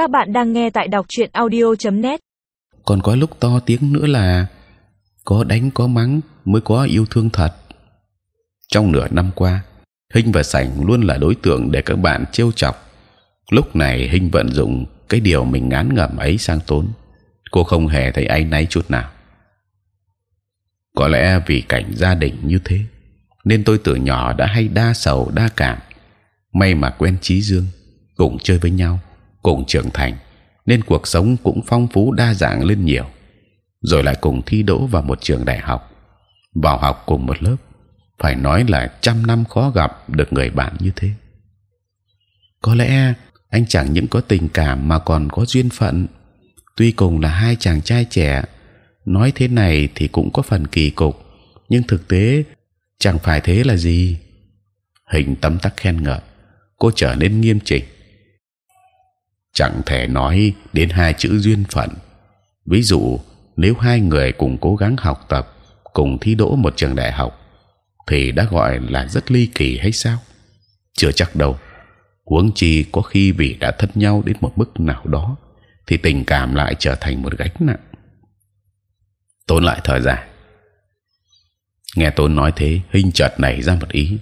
Các bạn đang nghe tại đọc truyện audio.net. Còn có lúc to tiếng nữa là có đánh có mắng mới có yêu thương thật. Trong nửa năm qua, Hinh và Sảnh luôn là đối tượng để các bạn trêu chọc. Lúc này Hinh vận dụng cái điều mình ngán ngẩm ấy sang tốn. Cô không hề thấy anh náy chút nào. Có lẽ vì cảnh gia đình như thế, nên tôi từ nhỏ đã hay đa sầu đa cảm. May mà quen trí dương, cùng chơi với nhau, cùng trưởng thành, nên cuộc sống cũng phong phú đa dạng lên nhiều. Rồi lại cùng thi đỗ vào một trường đại học, vào học cùng một lớp. Phải nói là trăm năm khó gặp được người bạn như thế. Có lẽ anh chẳng những có tình cảm mà còn có duyên phận. Tuy cùng là hai chàng trai trẻ, nói thế này thì cũng có phần kỳ cục, nhưng thực tế chẳng phải thế là gì. Hình tấm tắc khen ngợi, cô trở nên nghiêm chỉnh. Chẳng thể nói đến hai chữ duyên phận. Ví dụ nếu hai người cùng cố gắng học tập, cùng thi đỗ một trường đại học, thì đã gọi là rất ly kỳ hay sao? Chưa chắc đâu. Huống chi có khi vì đã thân nhau đến một mức nào đó, thì tình cảm lại trở thành một gánh nặng. Tốn lại thời gian. Nghe Tốn nói thế, Hinh chợt nảy ra một ý.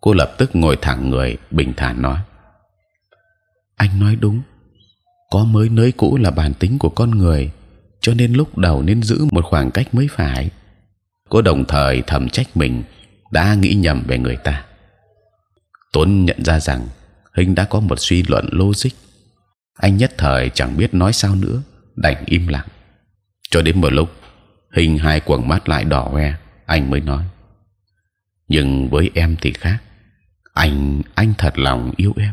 Cô lập tức ngồi thẳng người, bình thản nói: Anh nói đúng. Có mới nới cũ là bản tính của con người, cho nên lúc đầu nên giữ một khoảng cách mới phải. Cô đồng thời thầm trách mình đã nghĩ nhầm về người ta. Tuấn nhận ra rằng hình đã có một suy luận logic. Anh nhất thời chẳng biết nói sao nữa, đành im lặng. Cho đến một lúc, hình hai quầng mắt lại đỏ hoe, anh mới nói: nhưng với em thì khác. Anh anh thật lòng yêu em.